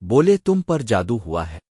بولے تم پر جادو ہوا ہے۔